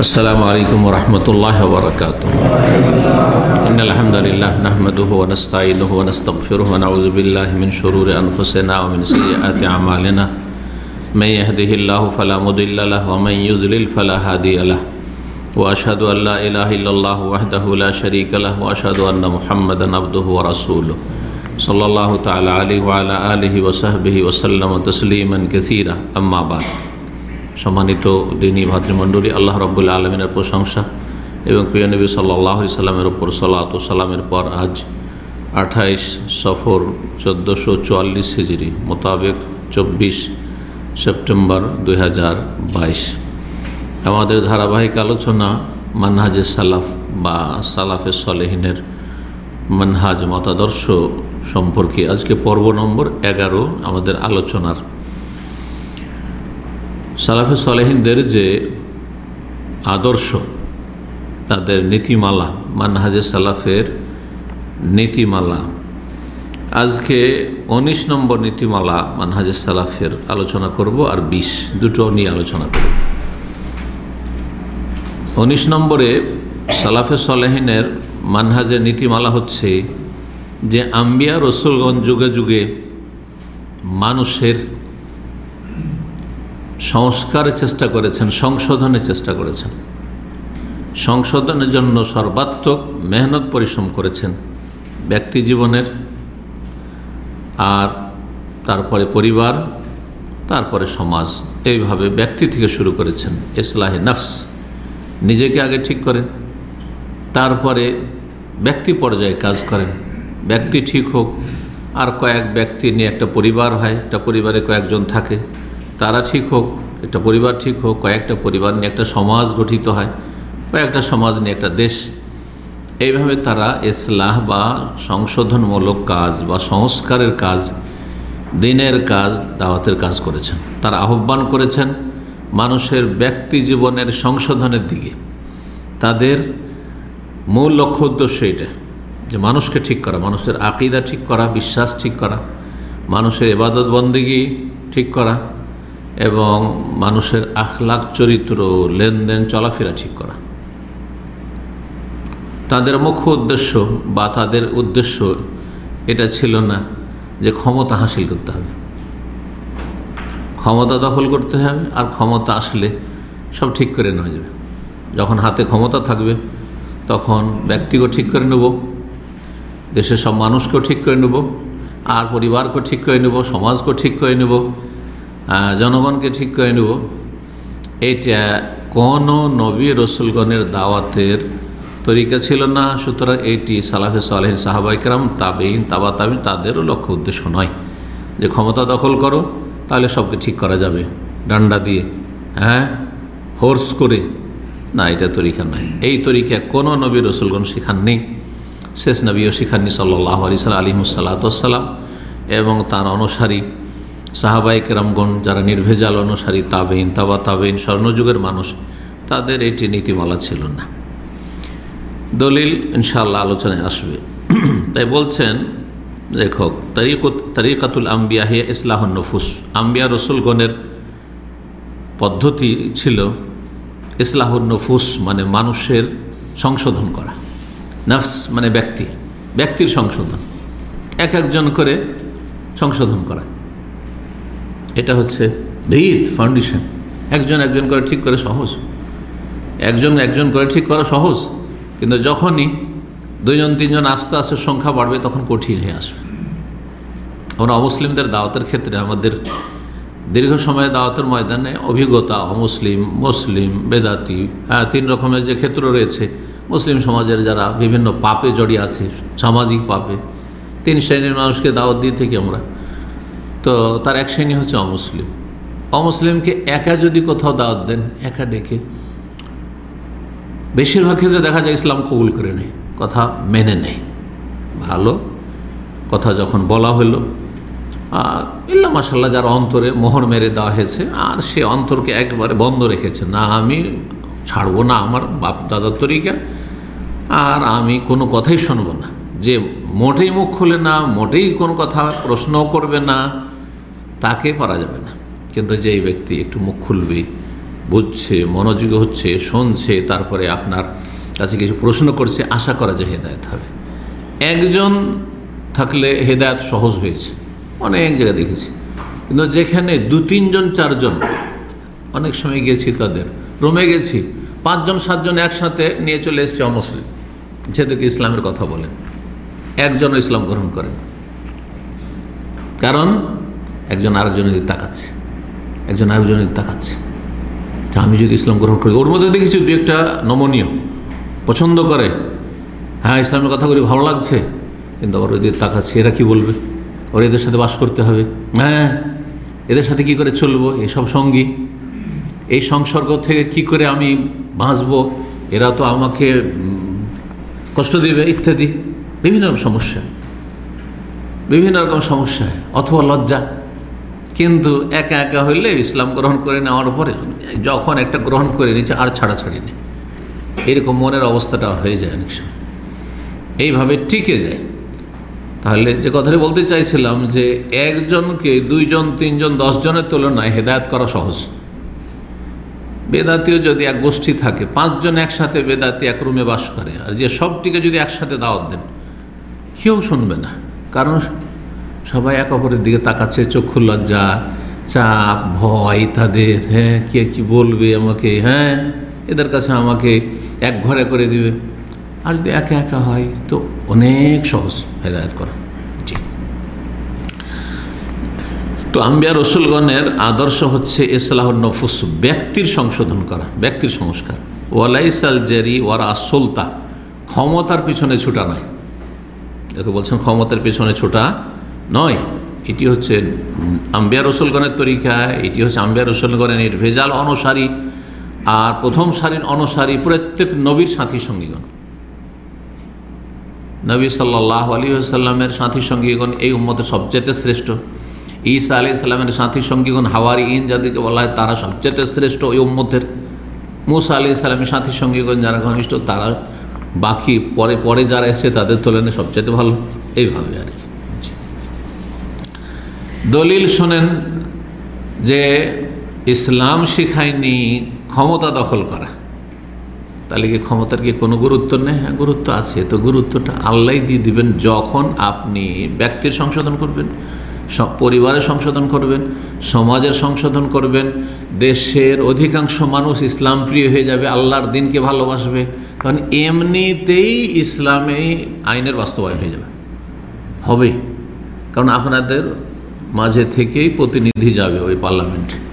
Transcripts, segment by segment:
السلام علیکم ورحمۃ اللہ وبرکاتہ ان الحمد للہ نحمده ونستعینه ونستغفره ونعوذ باللہ من شرور انفسنا ومن سیئات اعمالنا من یهده اللہ فلا مضل له ومن يضلل فلا هادي له واشهد ان لا اله الا اللہ وحده لا شریک له واشهد ان محمد عبده ورسوله صلی اللہ تعالی علیہ وعلی آلہ وصحبہ وسلم تسلیما كثيرا اما بعد সম্মানিত দিনী ভাতৃমণ্ডলী, আল্লাহ রব্বুল্লা আলমিনের প্রশংসা এবং প্রিয় নবী সাল্লাহ সাল্লামের ওপর সাল্লাত সাল্লামের পর আজ আঠাইশ সফর চোদ্দোশো চুয়াল্লিশ হিজড়ি মোতাবেক চব্বিশ সেপ্টেম্বর দু হাজার বাইশ। আমাদের ধারাবাহিক আলোচনা মানহাজে সালাফ বা সালাফে সলেহিনের মানহাজ মতাদর্শ সম্পর্কে আজকে পর্ব নম্বর এগারো আমাদের আলোচনার সালাফে সলেহিনদের যে আদর্শ, তাদের নীতিমালা মানহাজে সালাফের নীতিমালা। আজকে উনিশ নম্বর নীতিমালা মানহাজে সালাফের আলোচনা করব আর বিশ, দুটো নিয়ে আলোচনা করব। উনিশ নম্বরে সালাফে সলেহিনের মানহাজের নীতিমালা হচ্ছে যে, আম্বিয়া রসুলগঞ্জ যুগে যুগে মানুষের সংস্কারের চেষ্টা করেছেন, সংশোধনের চেষ্টা করেছেন। সংশোধনের জন্য সর্বাত্মক মেহনত পরিশ্রম করেছেন ব্যক্তি জীবনের আর তারপরে পরিবার, তারপরে সমাজ। এইভাবে ব্যক্তি থেকে শুরু করেছেন ইসলাহে নফস। নিজেকে আগে ঠিক করেন, তারপরে ব্যক্তি পর্যায়ে কাজ করেন। ব্যক্তি ঠিক হোক, আর কয়েক ব্যক্তি নিয়ে একটা পরিবার হয়, একটা পরিবারে কয়েকজন থাকে। তারা ঠিক হোক, একটা পরিবার ঠিক হোক, কয়েকটা পরিবার নিয়ে একটা সমাজ গঠিত হয়, কয়েকটা সমাজ নিয়ে একটা দেশ। এইভাবে তারা ইসলাহ বা সংশোধনমূলক কাজ বা সংস্কারের কাজ, দিনের কাজ, দাওয়াতের কাজ করেছেন। তারা আহ্বান করেছেন মানুষের ব্যক্তি জীবনের সংশোধনের দিকে। তাদের মূল লক্ষ্য উদ্দেশ্য এটা যে মানুষকে ঠিক করা, মানুষের আকিদা ঠিক করা, বিশ্বাস ঠিক করা, মানুষের এবাদত বন্দিগি ঠিক করা। এবং মানুষের আখলাখ, চরিত্র, লেনদেন, চলাফেরা ঠিক করা। তাদের মুখ্য উদ্দেশ্য বা তাদের উদ্দেশ্য এটা ছিল না যে ক্ষমতা হাসিল করতে হবে। ক্ষমতা দখল করতে হবে আর ক্ষমতা আসলে সব ঠিক করে নেওয়া যাবে। যখন হাতে ক্ষমতা থাকবে, তখন ব্যক্তিকেও ঠিক করে নেব, দেশের সব মানুষকেও ঠিক করে নেব, আর পরিবারকেও ঠিক করে নেব, সমাজকেও ঠিক করে নেব জনগণকে ঠিক করে নেব। এটা কোনো নবী রসুলগণের দাওয়াতের তরিকা ছিল না, সুতরাং এইটি সালাফে সালেহিন সাহাবাইকরাম তাবেইন তাবা তাবিন, তাদেরও লক্ষ্য উদ্দেশ্য নয়। যে ক্ষমতা দখল করো, তাহলে সবকে ঠিক করা যাবে, ডান্ডা দিয়ে হ্যাঁ? হোর্স করে। না, এটা তরিকা নয়। এই তরিকা কোনো নবী রসুলগণ শেখাননি, শেষ নবীও শিখাননি সাল্লাহ আলি সাল্লাম আলিমসাল্লাতাম এবং তার অনুসারী সাহাবাইক রামগণ যারা নির্ভেজাল, অনুসারী তাবেইন তাবা তাবেইন স্বর্ণযুগের মানুষ, তাদের এটি নীতিমালা ছিল না। দলিল ইনশাল্লাহ আলোচনায় আসবে। তাই বলছেন, লেখক, তারিকুত, তারিকাতুল আম্বিয়া হে ইসলাহ নফুস। আম্বিয়া রসুলগণের পদ্ধতি ছিল ইসলাহ নফুস মানে মানুষের সংশোধন করা। নফস মানে ব্যক্তি, ব্যক্তির সংশোধন। এক একজন করে সংশোধন করা। এটা হচ্ছে ভিত ফাউন্ডেশন একজন একজন করে ঠিক করে সহজ। একজন একজন করে ঠিক করা সহজ। কিন্তু যখনই দুইজন, তিনজন আস্তে আস্তে সংখ্যা বাড়বে, তখন কঠিন হয়ে আসবে। আমরা অমুসলিমদের দাওয়াতের ক্ষেত্রে আমাদের দীর্ঘ সময় দাওয়াতের ময়দানে অভিজ্ঞতা, অমুসলিম, মুসলিম, বেদাতি হ্যাঁ তিন রকমের যে ক্ষেত্র রয়েছে, মুসলিম সমাজের যারা বিভিন্ন পাপে জড়িয়ে আছে, সামাজিক পাপে, তিন শ্রেণির মানুষকে দাওয়াত দিয়ে থাকি আমরা। তো তার এক শ্রেণি হচ্ছে অমুসলিম। অমুসলিমকে একা যদি কোথাও দাওয়াত দেন, একা ডেকে। বেশিরভাগ ক্ষেত্রে দেখা যায় ইসলাম কবুল করে নেই কথা মেনে নেয়। ভালো কথা যখন বলা হলো। ইল্লা মাসাল্লাহ যার অন্তরে মোহর মেরে দেওয়া হয়েছে, আর সে অন্তরকে একবারে বন্ধ রেখেছে। না, আমি ছাড়বো না, আমার বাপ দাদার তরিকা, আর আমি কোনো কথাই শুনব না। যে মোটেই মুখ খুলে না, মোটেই কোনো কথা প্রশ্নও করবে না তাকে পারা যাবে না। কিন্তু যেই ব্যক্তি একটু মুখ খুলবে, বুঝছে, মনোযোগী হচ্ছে, শুনছে, তারপরে আপনার কাছে কিছু প্রশ্ন করছে, আশা করা যায় হেদায়ত হবে। একজন থাকলে হেদায়ত সহজ হয়েছে। অনেক জায়গায় দেখেছি। কিন্তু যেখানে দু, তিনজন, চারজন, অনেক সময় গেছি তাদের। রোমে গেছি, পাঁচজন, সাতজন একসাথে নিয়ে চলে এসছে অমুসলিম। যেহেতু ইসলামের কথা বলেন। একজন ইসলাম গ্রহণ করেন। কারণ একজন আরেকজনের দিকে তাকাচ্ছে। একজন আরেকজনের দিকে তাকাচ্ছে। আমি যদি ইসলাম গ্রহণ করি, ওর মধ্যে দেখেছি দু একটা নমনীয়, পছন্দ করে। হ্যাঁ ইসলামের কথাগুলি ভালো লাগছে, কিন্তু আবার ওদের তাকাচ্ছে, এরা কি বলবে? ওর এদের সাথে বাস করতে হবে। হ্যাঁ এদের সাথে কি করে চলবো? এসব সঙ্গী। এই সংসর্গ থেকে কি করে আমি বাঁচবো? এরা তো আমাকে কষ্ট দেবে, ইত্যাদি। বিভিন্ন রকম সমস্যা। বিভিন্ন রকম সমস্যা, অথবা লজ্জা। কিন্তু একা একা হইলে ইসলাম গ্রহণ করে নেওয়ার পরে যখন একটা গ্রহণ করে নিচ্ছে, আর ছাড়াছাড়ি নেই এরকম মনের অবস্থাটা হয়ে যায় অনেক সময়। এইভাবে টিকে যায়। তাহলে যে কথাটি বলতে চাইছিলাম যে, একজনকে দুইজন, তিনজন, দশজনের তুলনায় হেদায়ত করা সহজ। বেদাতিও যদি এক গোষ্ঠী থাকে, পাঁচজন একসাথে বেদাতি এক রুমে বাস করে, আর যে সবটিকে যদি একসাথে দাওয়াত দেন, কেউ শুনবে না। কারণ সবাই এক অপরের দিকে তাকাচ্ছে চক্ষু লজ্জা, চাপ, ভয় তাদের হ্যাঁ কে কি বলবে আমাকে হ্যাঁ এদের কাছে আমাকে এক ঘরে করে দিবে। আর যদি একা একা হয়, তো অনেক সহজ হেদায়ত করা। জি। তো আম্বিয়া রসুলগণের আদর্শ হচ্ছে ইসলাহ নফুস, ব্যক্তির সংশোধন করা, ব্যক্তির সংস্কার। ওয়ালাইসাল জেরি ওয়ারা সুলতা, ক্ষমতার পিছনে ছুটা নয়। একে বলছেন ক্ষমতার পিছনে ছোটা নয়, এটি হচ্ছে আম্বিয়া রসুলগণের তরিকা, এটি হচ্ছে আম্বিয়া রসুলগণের ভেজাল অনুসারী আর প্রথম সারির অনুসারী প্রত্যেক নবীর সাথী সঙ্গীগণ। নবী সাল্লাহ আলী আসাল্লামের সাথী সঙ্গীগণ এই উম্মতের সবচেয়ে শ্রেষ্ঠ। ঈসা আলি সাল্লামের সাথী সঙ্গীগণ হাওয়ারি ইন যাদেরকে বলা হয় তারা সবচেয়ে শ্রেষ্ঠ ওই উম্মতের। মুসা আলি সাল্লামের সাথী সঙ্গীগণ যারা ঘনিষ্ঠ তারা বাকি পরে পরে যারা এসে তাদের তুলনায় সবচেয়ে ভালো। এইভাবে আর কি। দলিল শোনেন যে ইসলাম শিখায়নি ক্ষমতা দখল করা। তাহলে কি ক্ষমতার কি কোনো গুরুত্ব নেই? হ্যাঁ গুরুত্ব আছে। তো গুরুত্বটা আল্লাহ দিয়ে দিবেন যখন আপনি ব্যক্তির সংশোধন করবেন সব পরিবারের সংশোধন করবেন, সমাজের সংশোধন করবেন, দেশের অধিকাংশ মানুষ ইসলাম প্রিয় হয়ে যাবে, আল্লাহর দিনকে ভালোবাসবে, তখন এমনিতেই ইসলামে আইনের বাস্তবায়ন হয়ে যাবে। হবে কারণ আপনাদের মাঝে থেকেই প্রতিনিধি যাবে ওই পার্লামেন্টে।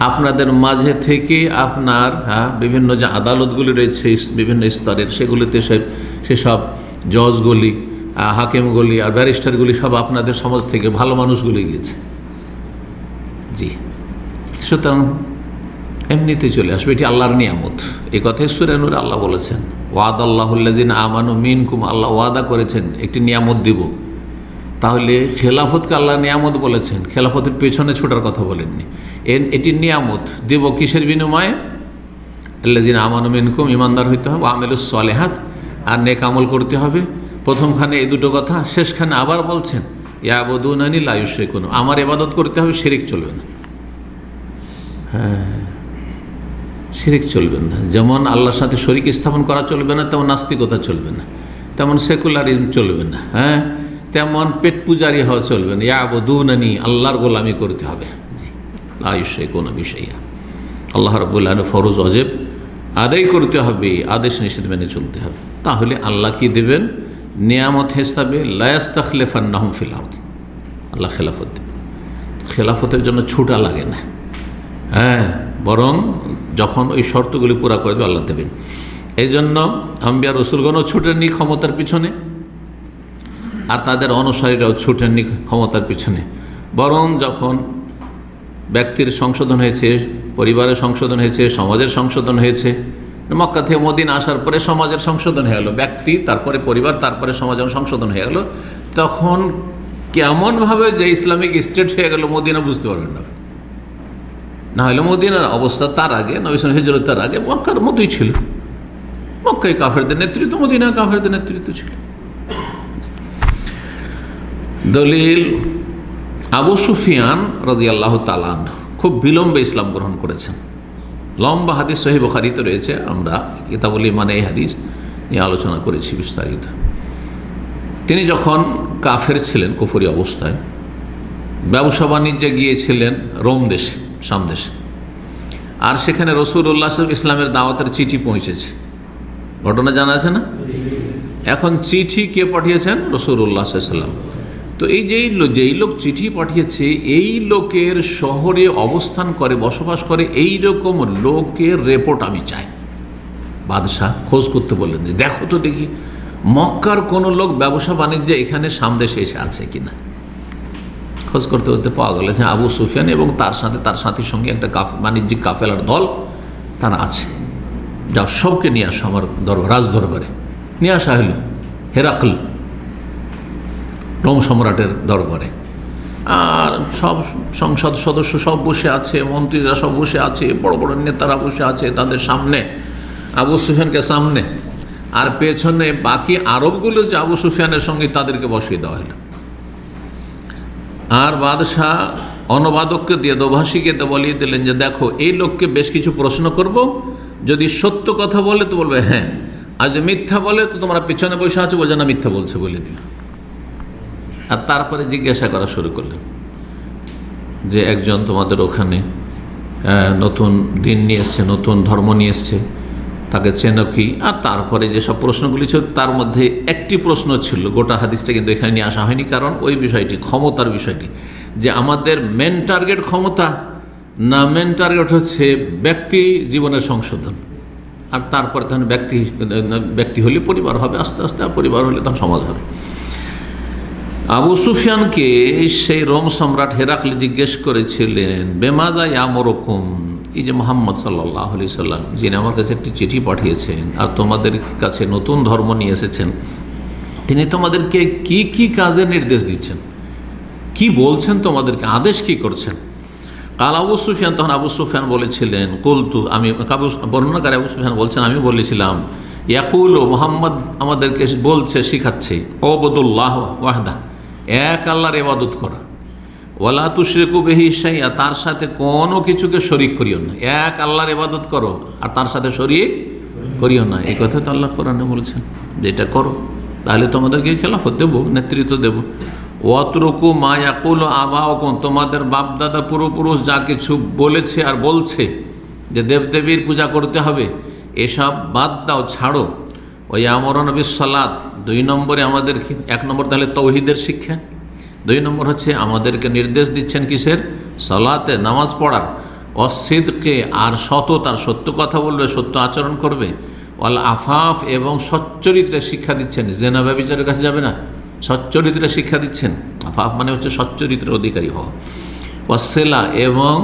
আপনাদের মাঝে থেকে আপনার হ্যাঁ বিভিন্ন যে আদালতগুলি রয়েছে বিভিন্ন স্তরের, সেগুলিতে সে সেসব জজগুলি হাকিমগুলি আর ব্যারিস্টারগুলি সব আপনাদের সমাজ থেকে ভালো মানুষগুলি গিয়েছে। জি। সুতরাং এমনিতে চলে আসবে। এটি আল্লাহর নিয়ামত। এই কথাই সুরেনুর আল্লাহ বলেছেন। ওয়াদ আল্লাহুল্লাজিন আমানু মিনকুম, আল্লাহ ওয়াদা করেছেন, একটি নিয়ামত দিব। তাহলে খেলাফতকে আল্লাহ নিয়ামত বলেছেন, খেলাফতের পেছনে ছোটার কথা বলেননি। এন এটি নিয়ামত, দেব কিসের বিনিময়ে? আল্লাহ আল্লাজিন আমানু মিনকুম ইমানদার হইতে হবে আমেলুস সলেহাত, আর নেক আমল করতে হবে। প্রথমখানে এই দুটো কথা, শেষখানে আবার বলছেন ইয়াবদুন আনি লায়ুসে কোনো আমার এবাদত করতে হবে, শিরিক চলবে না। হ্যাঁ শিরিক চলবে না। যেমন আল্লাহর সাথে শরিক স্থাপন করা চলবে না, তেমন নাস্তিকতা চলবে না, তেমন সেকুলারিজম চলবে না হ্যাঁ? তেমন পেট পূজারি হওয়া চলবে না। ইয়াবদুনানি, আল্লাহর গোলামি করতে হবে। আয়ুষে কোনো বিষয়া আল্লাহ রবুল্লাহ ফরজ অজেব আদায় করতে হবে, আদেশ নিষেধ মেনে চলতে হবে। তাহলে আল্লাহ কি দেবেন? নিয়ামত হিসাবে লায়াস্তাখলেফান্নাহম ফিল আর্দ। আল্লাহ খেলাফত দেবেন। খেলাফতের জন্য ছুটা লাগে না। হ্যাঁ বরং যখন ওই শর্তগুলি পুরা করে দেবে আল্লাহ দেবেন। এই জন্য আম্বিয়া রসুলগণও ছুটেননি ক্ষমতার পিছনে। আর তাদের অনুসারীরাও ছুটেননি ক্ষমতার পিছনে। বরং যখন ব্যক্তির সংশোধন হয়েছে, পরিবারের সংশোধন হয়েছে, সমাজের সংশোধন হয়েছে, মক্কা থেকে মদিন আসার পরে সমাজের সংশোধন হয়ে গেলো। ব্যক্তি, তারপরে পরিবার, তারপরে সমাজের সংশোধন হয়ে গেল, তখন কেমনভাবে যে ইসলামিক স্টেট হয়ে গেল মদিনা বুঝতে পারবেন না। না হলে মদিনার অবস্থা তার আগে নবিসাম হিজরত তার আগে, মক্কার মতোই ছিল। মক্কায় কাফেরদের নেতৃত্ব মদিনা কাফেরদের নেতৃত্ব ছিল। দলিল আবু সুফিয়ান রাজি আল্লাহ তালান খুব বিলম্বে ইসলাম গ্রহণ করেছেন। লম্বা হাদিস সহি বখারিতে রয়েছে। আমরা কিতাবুল মানে এই হাদিস নিয়ে আলোচনা করেছি বিস্তারিত। তিনি যখন কাফের ছিলেন কুফরি অবস্থায়, ব্যবসা বাণিজ্যে গিয়েছিলেন রোম দেশে সামদেশে আর সেখানে রসুল্লাহ ইসলামের দাওয়াতের চিঠি পৌঁছেছে। ঘটনা জানা আছে না? এখন চিঠি কে পাঠিয়েছেন? রসুল্লাহ সাল্লাম তো এই যেই যেই লোক চিঠি পাঠিয়েছে, এই লোকের শহরে অবস্থান করে, বসবাস করে এই রকম লোকের রেপোর্ট আমি চাই। বাদশাহ খোঁজ করতে বললেন যে, দেখো তো দেখি, মক্কার কোনো লোক ব্যবসা বাণিজ্যে এখানে সামদেশে এসে আছে কিনা? খোঁজ করতে করতে পাওয়া গেল হ্যাঁ আবু সুফিয়ান এবং তার সাথে, তার সাথীর সঙ্গে একটা কাফ, বাণিজ্যিক কাফেলার দল, তারা আছে। যা সবকে নিয়ে আসা আমার দরবার রাজ দরবারে নিয়ে আসা হলো হেরাকল। রোম সম্রাটের দরবারে। আর সব সংসদ সদস্য সব বসে আছে, মন্ত্রীরা সব বসে আছে, বড় বড় নেতারা বসে আছে তাদের সামনে, আবু সুফিয়ানকে সামনে। আর পেছনে বাকি আরবগুলো যে আবু সুফিয়ানের সঙ্গে তাদেরকে বসিয়ে দেওয়া হলো। আর বাদশাহ অনবাদককে দিয়ে, দোভাষীকে তো বলিয়ে দিলেন যে, দেখো, এই লোককে বেশ কিছু প্রশ্ন করব। যদি সত্য কথা বলে তো বলবে হ্যাঁ। আর যদি মিথ্যা বলে তো তোমরা পেছনে বসে আছো বোঝা না মিথ্যা বলছে বলে দিল। আর তারপরে জিজ্ঞাসা করা শুরু করলেন যে, একজন তোমাদের ওখানে নতুন দিন নিয়ে এসছে, নতুন ধর্ম নিয়ে এসছে, তাকে চেন কি? আর তারপরে যেসব প্রশ্নগুলি ছিল, তার মধ্যে একটি প্রশ্ন ছিল, গোটা হাদিসটা কিন্তু এখানে নিয়ে আসা হয়নি, কারণ ওই বিষয়টি, ক্ষমতার বিষয়টি, যে আমাদের মেন টার্গেট ক্ষমতা না মেন টার্গেট হচ্ছে ব্যক্তি জীবনের সংশোধন। আর তারপরে তখন ব্যক্তি ব্যক্তি হলে পরিবার হবে, আস্তে আস্তে পরিবার হলে তখন সমাজ হবে। আবু সুফিয়ানকে সেই রোম সম্রাট হেরাকলি জিজ্ঞেস করেছিলেন বেমাজা ইয়ামরকম এই যে মোহাম্মদ সাল্লাহ আলি সাল্লাম, যিনি আমার কাছে একটি চিঠি পাঠিয়েছেন আর তোমাদের কাছে নতুন ধর্ম নিয়ে এসেছেন, তিনি তোমাদেরকে কি কি কাজে নির্দেশ দিচ্ছেন? কি বলছেন তোমাদেরকে? আদেশ কি করছেন? কাল আবু সুফিয়ান, তখন আবু সুফিয়ান বলেছিলেন, কলতু, আমি কাবু, বর্ণনাকারী আবু সুফিয়ান বলছেন, আমি বলেছিলাম, ইয়াকুল ও মোহাম্মদ আমাদেরকে বলছে, শিখাচ্ছে, ওবদুল্লাহ ওয়াহদা। এক আল্লাহর এবাদত করা। ওলা তুশরেকু বেহি সাইয়া তার সাথে কোনো কিছুকে শরিক করিও না। এক আল্লাহর এবাদত করো, আর তার সাথে শরিক করিও না। এই কথা তো আল্লাহ কোরআনে বলছেন যেটা করো। তাহলে তোমাদেরকে খেলাফত দেবো, নেতৃত্ব দেবো। অতরকু মা ইয়াকুল আবাহকন তোমাদের বাপদাদা পূর্বপুরুষ যা কিছু বলেছে আর বলছে যে দেবদেবীর পূজা করতে হবে, এসব বাদ দাও, ছাড়ো। ওই আমরণ বিশ্বলাদ দুই নম্বরে আমাদের এক নম্বর তাহলে তৌহিদের শিক্ষা। দুই নম্বর হচ্ছে আমাদেরকে নির্দেশ দিচ্ছেন কিসের? সলাতে নামাজ পড়ার। অসিদকে আর সত তার সত্য কথা বলবে, সত্য আচরণ করবে। অল আফাফ এবং সচ্চরিত্রে শিক্ষা দিচ্ছেন। জেনা ব্যবচারের কাছে যাবে না। সচ্চরিত্রে শিক্ষা দিচ্ছেন। আফাফ মানে হচ্ছে সচ্চরিত্রের অধিকারী হওয়া। অসেলা এবং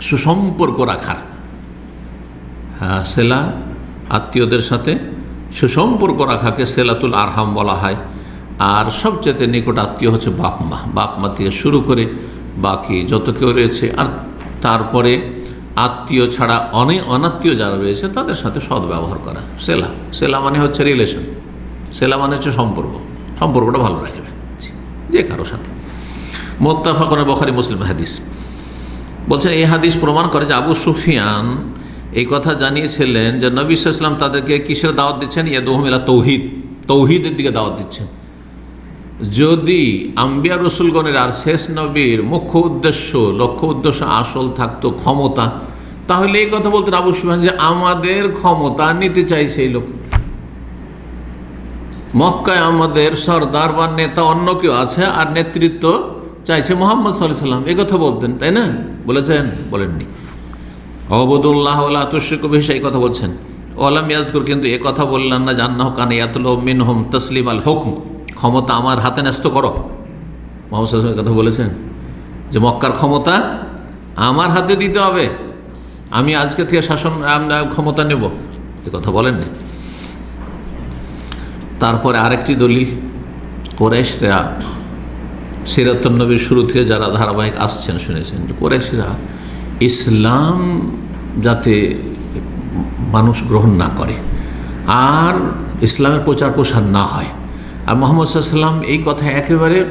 সুসম্পর্ক রাখার। হ্যাঁ সেলা আত্মীয়দের সাথে সুসম্পর্ক রাখাকে সেলাতুল আরহাম বলা হয়। আর সবচেয়ে নিকট আত্মীয় হচ্ছে বাপ মা। বাপ মা থেকে শুরু করে বাকি যত কেউ রয়েছে, আর তারপরে আত্মীয় ছাড়া অনেক অনাত্মীয় যারা রয়েছে, তাদের সাথে সদ্ব্যবহার করা। সেলা। সেলা মানে হচ্ছে রিলেশন সেলা মানে হচ্ছে সম্পর্ক। সম্পর্কটা ভালো রাখবে যে কারও সাথে। মোত্তাফা করে বখারি মুসলিম হাদিস। বলছেন, এই হাদিস প্রমাণ করে যে আবু সুফিয়ান এই কথা জানিয়েছিলেন যে নবী ইসলাম তাদেরকে কিসের দাওয়াত দিচ্ছেন? ইয়া দোহমিলা তৌহিদ। তৌহিদের দিকে দাওয়াত দিচ্ছেন। যদি আম্বিয়া রসুলগণের আর শেষ নবীর মুখ্য উদ্দেশ্য, লক্ষ্য উদ্দেশ্য, আসল থাকতো ক্ষমতা, তাহলে এই কথা বলতেন আবু সুফিয়ান যে আমাদের ক্ষমতা নিতে চাইছে এই লোক। মক্কায় আমাদের সর্দার বা নেতা অন্য কেউ আছে, আর নেতৃত্ব চাইছে মোহাম্মদ সাল্লাম এই কথা বলতেন, তাই না? বলেছেন? বলেননি। অবদুল্লাহ তুষ্রিক বেশ এই কথা বলছেন। ওলাম ইয়াজকুর, কিন্তু এ কথা বললেন না, জান্নাহ কানে ইয়াতল মিন হোম তসলিম আল হুকম। ক্ষমতা আমার হাতে ন্যস্ত করো। মোহাম্মদ কথা বলেছেন যে, মক্কার ক্ষমতা আমার হাতে দিতে হবে। আমি আজকে থেকে শাসন ক্ষমতা নেব। এ কথা বলেননি। তারপরে আরেকটি দলিল কোরেশরা সিরাতনবীর শুরু থেকে যারা ধারাবাহিক আসছেন, শুনেছেন কোরেশরা ইসলাম যাতে মানুষ গ্রহণ না করে, আর ইসলামের প্রচার প্রসার না হয়। আর মোহাম্মদ সাল্লাম এই কথা একেবারে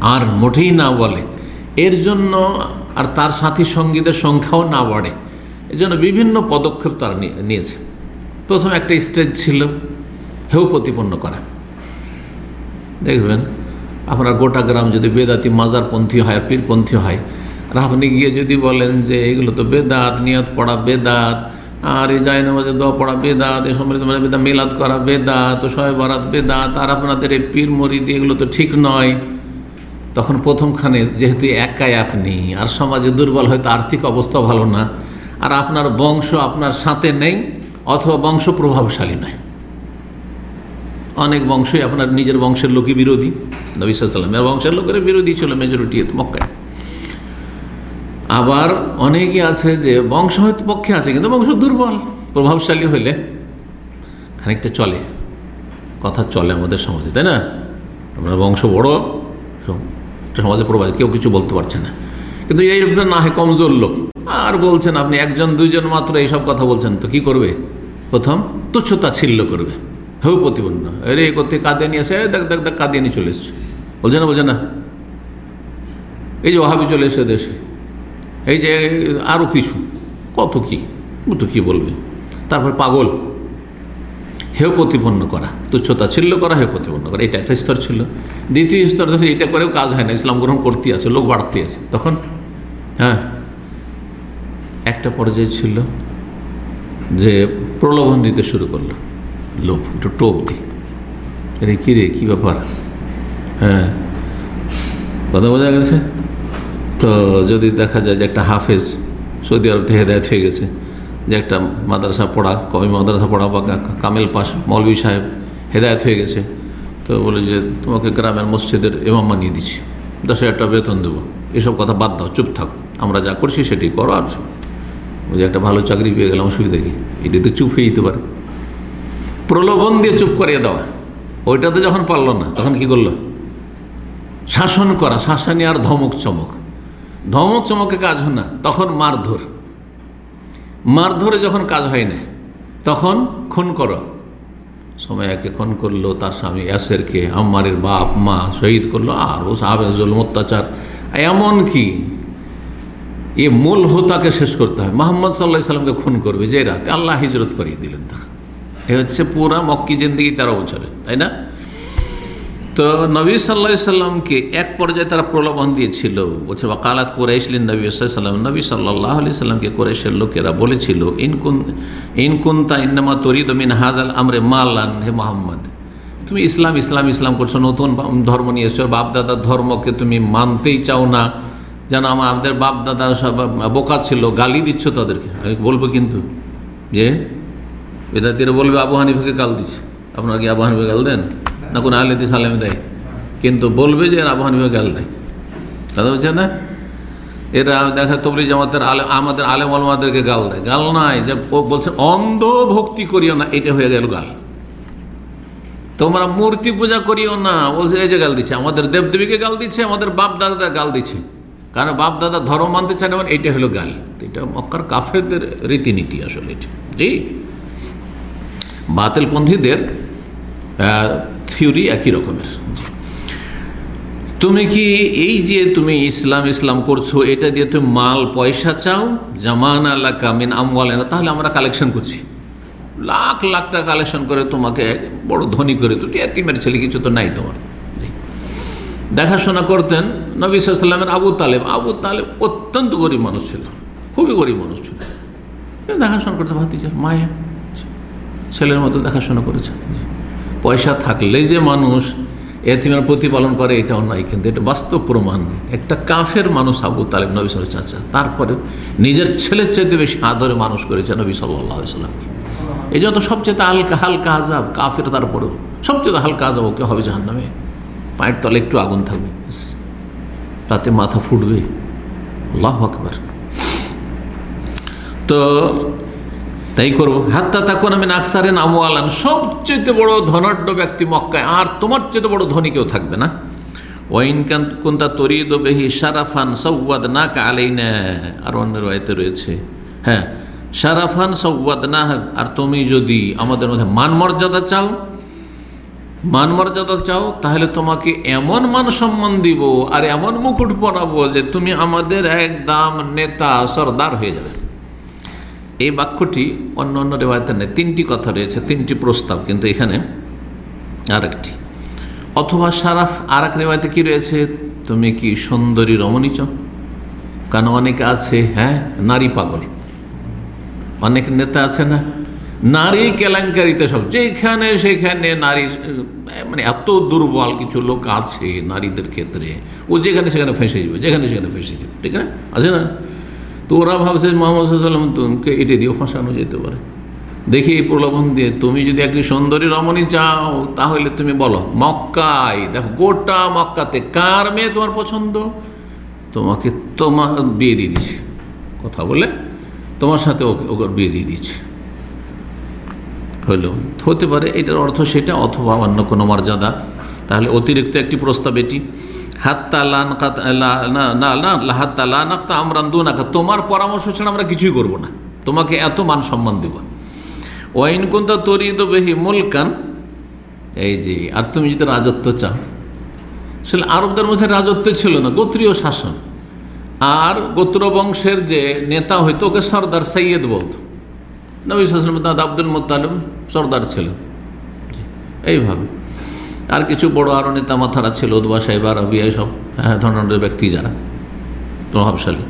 আর মোটেই না বলে। এর জন্য আর তার সাথী সঙ্গীদের সংখ্যাও না বাড়ে। এই জন্য বিভিন্ন পদক্ষেপ তারা নিয়ে- নিয়েছে। প্রথম একটা স্টেজ ছিল হেউ প্রতিপন্ন করা। দেখবেন, আপনার গোটা গ্রাম যদি বেদাতি, মাজারপন্থী হয় আর পীরপন্থী হয় আর আপনি গিয়ে যদি বলেন যে এগুলো তো বেদাত, নিয়ত পড়া বেদাত, আর এই যায় নামাজে দোয়া পড়া বেদাত, এ সময় মানে বেদা মেলাদ করা বেদাত শয় বরাত বেদাত, আর আপনাদের এই পীর মরিদি এগুলো তো ঠিক নয়। তখন প্রথমখানে যেহেতু একাই আপনি, আর সমাজে দুর্বল হয়তো আর্থিক অবস্থা ভালো না। আর আপনার বংশ আপনার সাথে নেই, অথবা বংশ প্রভাবশালী নয়। অনেক বংশই আপনার নিজের বংশের লোকই বিরোধী। নবী সাল্লামের বংশের লোকের বিরোধী ছিল মেজরিটি মক্কায়। আবার অনেকে আছে যে বংশ হয়তো পক্ষে আছে, কিন্তু বংশ দুর্বল, প্রভাবশালী হইলে খানিকটা চলে। কথা চলে আমাদের সমাজে, তাই না? আপনার বংশ বড় সমাজে প্রভাব কেউ কিছু বলতে পারছে না। কিন্তু এই না হয় কমজোর লোক। আর বলছেন আপনি, একজন, দুইজন মাত্র এইসব কথা বলছেন, তো কি করবে? প্রথম, তুচ্ছতা ছিল্ল করবে। হেউ প্রতিপন্ন আরে, এ করতে কাঁদিয়ে নিয়ে এসে দেখ দেখ দেখ, কাঁদিয়ে নিয়ে চলে এসছে। বলছে না বলছে না। এই যে ওহাবি চলে এসে দেশে। এই যে আরও কিছু, কত কি? কত কী বলবে? তারপর পাগল হেউ প্রতিপন্ন করা। তুচ্ছতা ছিল করা হেউ প্রতিপন্ন করা। এটা একটা স্তর ছিল। দ্বিতীয় স্তর ধরে এটা করেও কাজ হয় না, ইসলাম গ্রহণ করতে আছে, লোক বাড়তে আছে। তখন হ্যাঁ একটা পর্যায়ে ছিল যে প্রলোভন দিতে শুরু করল। লোভ, একটু টোপ দি। রে কী রে, কী ব্যাপার? হ্যাঁ কথা বোঝা গেছে? তো যদি দেখা যায় যে একটা হাফেজ সৌদি আরব থেকে হেদায়ত হয়ে গেছে, যে একটা মাদ্রাসা পড়া কবি মাদ্রাসা পড়া বা কামেল পাশ মৌলভী সাহেব হেদায়ত হয়ে গেছে, তো বলে যে তোমাকে গ্রামের মসজিদের এমাম বানিয়ে দিচ্ছি, দশ হাজার টাকা বেতন দেবো। এসব কথা বাদ দাও, চুপ থাক, আমরা যা করছি সেটি করো আর যে একটা ভালো চাকরি পেয়ে গেলাম, অসুবিধা কি? এটি তো চুপ হয়ে যেতে পারে। প্রলোভন দিয়ে চুপ করিয়ে দেওয়া। ওইটাতে যখন পারল না, তখন কি করল? শাসন করা, শাসানি আর ধমক চমক। ধমক চমকে কাজ হয় না, তখন মারধর। মারধরে যখন কাজ হয় না, তখন খুন করো। সময় একে খুন করল, তার স্বামী ইয়াসেরকে, আম্মারের বাপ, মা শহীদ করল, আর ও সাহাবেজুল অত্যাচার এমন কি? এ মূল হোতাকে শেষ করতে হয়। মোহাম্মদ সাল্লাহ সাল্লামকে খুন করবে যে রাতে আল্লাহ হিজরত করিয়ে দিলেন তা এ হচ্ছে পুরা মক্কি জিন্দিগি তেরো বছরে তাই না? তো নবী সাল্লাহ সাল্লামকে এক পর্যায়ে তারা প্রলোভন দিয়েছিল। বলছে বা কালাত কোরাইশলিন নবী সাল্লাম। নবী সাল্লাহ আলি সাল্লামকে কোরাইশের লোকেরা বলেছিল ইনকুন ইনকুন্তা ইন্নামা তরিদ মিন হাজাল আমরে মাল্লান হে মোহাম্মদ। তুমি ইসলাম ইসলাম ইসলাম করছ, নতুন ধর্ম নিয়ে এসছো বাপদাদার ধর্মকে তুমি মানতেই চাও না। যেন আমার আমাদের বাপদাদা সব বোকা ছিল, গালি দিচ্ছ তাদেরকে। আমি বলব কিন্তু, যে বেদাতিরা বলবে, আবু হানিফাকে গাল দিচ্ছে। আপনারা কি আবু গাল দেন? না কোনো আহলেদি সালামে দেয়। কিন্তু বলবে যে এরা হানিফা গাল দেয়। কথা বলছে না? এরা দেখা তবলি জামাতের আলে, আমাদের আলেম আলমাদেরকে গাল দেয়। গাল নাই যে বলছে, অন্ধ ভক্তি করিও না, এটা হয়ে গেল গাল। তোমরা মূর্তি পূজা করিও না, বলছে, এই যে গাল দিচ্ছে আমাদের দেবদেবীকে গাল দিচ্ছে আমাদের বাপ দাদা গাল দিচ্ছে কারণ বাপ দাদা ধর্ম মানতে চায় না মানে এটা হলো গাল। এটা মক্কার কাফেরদের রীতিনীতি আসলে জি? বাতিলপন্থীদের থিওরি একই রকমের। তুমি কি এই যে তুমি ইসলাম ইসলাম করছ, এটা দিয়ে তুমি মাল, পয়সা চাও? জামান আল্লাহ কামিন আমওয়ালেনা, তাহলে আমরা কালেকশন করছি। লাখ লাখ টাকা কালেকশন করে তোমাকে বড় ধনী করে তুলি এতিমের ছেলে, কিছু তো নাই তোমার। দেখাশোনা করতেন নবী সাল্লামের আবু তালেব। আবু তালেব অত্যন্ত গরিব মানুষ ছিল, খুবই গরিব মানুষ ছিল। দেখাশোনা করতে ভাতিজার মায়া ছেলের মতো দেখাশোনা করেছে। পয়সা থাকলেই যে মানুষ এতিমের প্রতিপালন করে, এটা অন্যায়। কিন্তু এটা বাস্তব প্রমাণ। একটা কাফের মানুষ আবু তালেব, নবী সাল চাচা তারপরে নিজের ছেলের চাইতে বেশি আদরে মানুষ করেছে নবী সাল্লাহ সাল্লামকে এই জন্য সবচেয়ে হালকা হালকা আজাব কাফের তারপরেও, সবচেয়ে হালকা আজাব ওকে হবে জাহান নামে পায়ের তলে একটু আগুন থাকবে। তাতে মাথা ফুটবে। আল্লাহ আকবার। তো তাই করব। হাত্তা তখন আমি নাকসারে নামো আলান সবচেয়ে বড় ধনাঢ্য ব্যক্তি মক্কায়। আর তোমার চেয়ে বড় ধনী কেউ থাকবে না। ওয়াইন কুন্তা তরিদ বেহি সারাফান সৌয়াদ না আলাই না আর অন্য রয়েতে রয়েছে। হ্যাঁ সারাফান সৌয়াদ না আর তুমি যদি আমাদের মধ্যে মান মর্যাদা চাও মান মর্যাদা চাও, তাহলে তোমাকে এমন মান সম্মান দিব আর এমন মুকুট পরাবো যে তুমি আমাদের একদম নেতা, সর্দার হয়ে যাবে। এই বাক্যটি অন্য অন্য রেওয়ায়তে নেই। তিনটি কথা রয়েছে, তিনটি প্রস্তাব, কিন্তু এখানে আরেকটি। অথবা সারাফ আর এক রেওয়ায়তে কী রয়েছে? তুমি কি সুন্দরী রমণী চাও? কারণ অনেকে আছে হ্যাঁ নারী পাগল। অনেক নেতা আছে না? নারী কেলেঙ্কারিতে সব, যেখানে সেখানে নারী মানে এত দুর্বল কিছু লোক আছে নারীদের ক্ষেত্রে। ও যেখানে সেখানে ফেঁসে যাবে, যেখানে সেখানে ফেঁসে যাবে, ঠিক না আছে না? তো ওরা ভাবছে মোহাম্মদ সাল্লাম তোমাকে এটা দিয়েও ফাঁসানো যেতে পারে। দেখি এই প্রলোভন দিয়ে তুমি যদি একটি সুন্দরী রমণী চাও, তাহলে তুমি বলো, মক্কায়, দেখো, গোটা মক্কাতে কার মেয়ে তোমার পছন্দ? তোমাকে তোমার বিয়ে দিয়ে দিচ্ছে কথা বলে তোমার সাথে ওকে ওকে বিয়ে দিয়ে দিচ্ছে হইল, হতে পারে এটার অর্থ সেটা অথবা অন্য কোনো মর্যাদা। তাহলে অতিরিক্ত একটি প্রস্তাব এটি। তোমার পরামর্শ ছাড়া আমরা কিছুই করব না। তোমাকে এত মান সম্মান দেব। ওয়াইন কুন্তা তরিদ বেহি মুলকান, এই যে, আর তুমি যদি রাজত্ব চাও, আসলে আরবদের মধ্যে রাজত্ব ছিল না, গোত্রীয় শাসন। আর গোত্র বংশের যে নেতা হইতো, ওকে সর্দার সৈয়দ বলত। নবী শাসন আব্দুল মোত্তালিম সর্দার ছিল। এইভাবে। আর কিছু বড় আরও নেতা মাথারা ছিল, উদ্বা সাহেবা রবি এইসব হ্যাঁ ব্যক্তি যারা, প্রভাবশালী।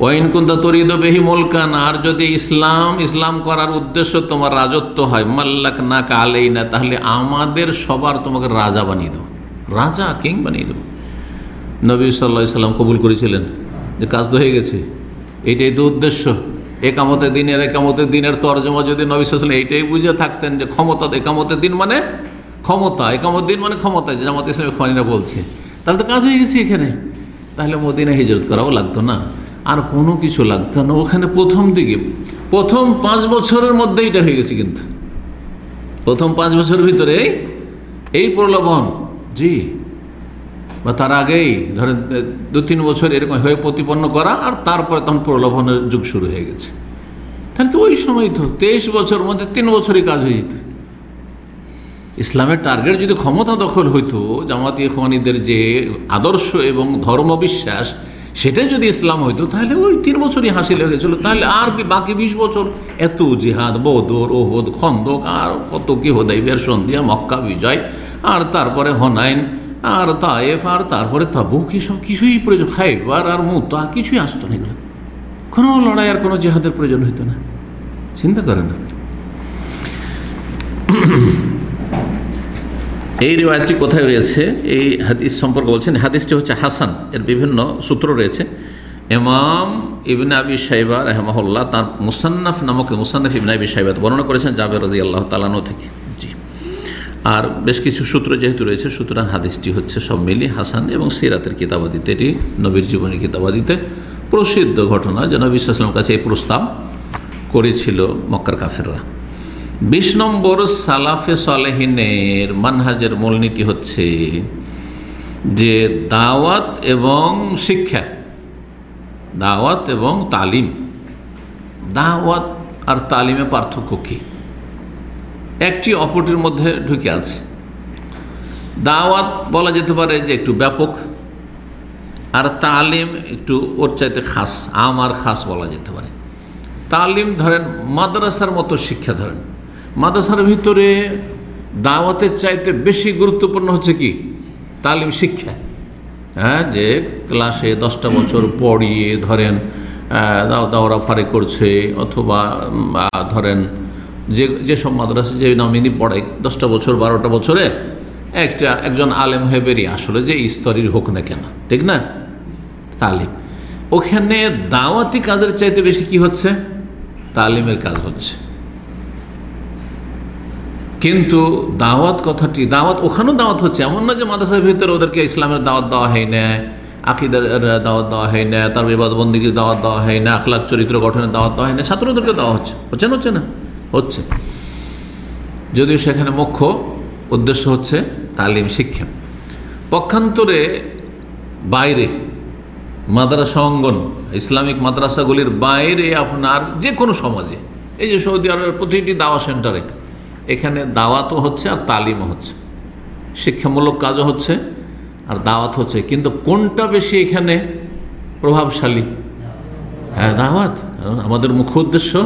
ওয়াইন কুন্দা তরিদ বেহি মুলকান, আর যদি ইসলাম ইসলাম করার উদ্দেশ্য তোমার রাজত্ব হয়, মাল্লাক না কালেই না তাহলে আমাদের সবার তোমাকে রাজা বানিয়ে দেবো। রাজা কিং বানিয়ে দেবো? নবী সাল্লা সাল্লাম কবুল করেছিলেন যে কাজ তো হয়ে গেছে। এইটাই তো উদ্দেশ্য। একামতের দিনের একামতের দিনের তর্জমা যদি নবী সাল্লাম এইটাই বুঝে থাকতেন যে ক্ষমতা একামতের দিন মানে ক্ষমতা একামত দিন মানে ক্ষমতা যে জামাত ইসলামী ফানিরা বলছে। তাহলে তো কাজ হয়ে গেছে এখানে। তাহলে মদিনা হিজরত করাও লাগতো না। আর কোনো কিছু লাগতো না। ওখানে প্রথম দিকে, প্রথম পাঁচ বছরের মধ্যে এটা হয়ে গেছে কিন্তু। প্রথম পাঁচ বছরের ভিতরে এই প্রলোভন। জি। বা তার আগেই, ধরেন দু তিন বছর এরকম হয়ে প্রতিপন্ন করা, আর তারপরে তখন প্রলোভনের যুগ শুরু হয়ে গেছে। তাহলে তো ওই সময় তো, তেইশ বছর মধ্যে তিন বছরই কাজ হয়ে যেত। ইসলামের টার্গেট যদি ক্ষমতা দখল হইতো জামাতি খোয়ানিদের যে আদর্শ এবং ধর্মবিশ্বাস সেটাই যদি ইসলাম হইতো, তাহলে ওই তিন বছরই হাসিল হয়ে গেছিল। তাহলে আর বাকি বিশ বছর? এত জিহাদ, বদর, ওহদ, খন্দক, আর কত কি হোদাইবের সন্ধিয়া, মক্কা, বিজয়, আর তারপরে হনাইন, আর তায়েফ, আর তারপরে তাবু কি সব কিছুই প্রয়োজন। খাইবার আর মুতা কিছুই আসতো না এগুলো। কোনো লড়াই আর কোনো জেহাদের প্রয়োজন হইতো না। চিন্তা করেন না এই রিওয়ায়তটি কোথায় রয়েছে? এই হাদিস সম্পর্কে বলছেন, হাদিসটি হচ্ছে হাসান, এর বিভিন্ন সূত্র রয়েছে। এমাম ইবিন আবি সাইবা রহমাহুল্লাহ তার মুসান্নাফ নামক মুসান্নাফ ইবিন আবি সাইবাত বর্ণনা করেছেন জাবের রাজি আল্লাহ তালানো থেকে। জি। আর বেশ কিছু সূত্র যেহেতু রয়েছে, সুতরাং হাদিসটি হচ্ছে সব মিলি হাসান এবং সিরাতের কিতাবাদিতে, এটি নবীর জীবনী কিতাবাদিতে প্রসিদ্ধ ঘটনা। যে নবী ইসলামের কাছে এই প্রস্তাব করেছিল মক্কার কাফেররা। বিশ নম্বর সালাফে সালেহিনের মানহাজের মূলনীতি হচ্ছে যে দাওয়াত এবং শিক্ষা, দাওয়াত এবং তালিম। দাওয়াত আর তালিমে পার্থক্য কী? একটি অপরটির মধ্যে ঢুকে আছে। দাওয়াত বলা যেতে পারে যে একটু ব্যাপক, আর তালিম একটু ওর চাইতে খাস, আমার খাস বলা যেতে পারে। তালিম ধরেন মাদ্রাসার মতো শিক্ষা ধরেন। মাদ্রাসার ভিতরে দাওয়াতের চাইতে বেশি গুরুত্বপূর্ণ হচ্ছে কি? তালিম শিক্ষা। হ্যাঁ যে ক্লাসে দশটা বছর পড়িয়ে ধরেন দাওরা ফারে করছে, অথবা ধরেন যে যেসব মাদ্রাসা যে নমিনি পড়ায় দশটা বছর, বারোটা বছরে একটা, একজন আলেম হয়ে বেরিয়ে আসলে যে স্তরের হোক না কেন, ঠিক না? তালিম। ওখানে দাওয়াতি কাজের চাইতে বেশি কি হচ্ছে? তালিমের কাজ হচ্ছে। কিন্তু দাওয়াত কথাটি, দাওয়াত, ওখানেও দাওয়াত হচ্ছে। এমন না যে মাদ্রাসার ভিতরে ওদেরকে ইসলামের দাওয়াত দেওয়া হয় না, আকিদের দাওয়াত দেওয়া হয় না, তার বিবাদবন্দিকে দাওয়াত দেওয়া হয় না আখলাখ চরিত্র গঠনের দাওয়াত দেওয়া হয় না, ছাত্রদেরকে দেওয়া হচ্ছে। হচ্ছে না হচ্ছে না? হচ্ছে। যদিও সেখানে মুখ্য উদ্দেশ্য হচ্ছে তালিম, শিক্ষা। পক্ষান্তরে বাইরে মাদ্রাসা অঙ্গন, ইসলামিক মাদ্রাসাগুলির বাইরে আপনার যে কোনো সমাজে, এই যে সৌদি আরবের প্রতিটি দাওয়া সেন্টারে এখানে দাওয়াতও হচ্ছে আর তালিমও হচ্ছে। শিক্ষামূলক কাজও হচ্ছে আর দাওয়াত হচ্ছে। কিন্তু কোনটা বেশি এখানে প্রভাবশালী? হ্যাঁ দাওয়াত। আমাদের মুখ্য উদ্দেশ্য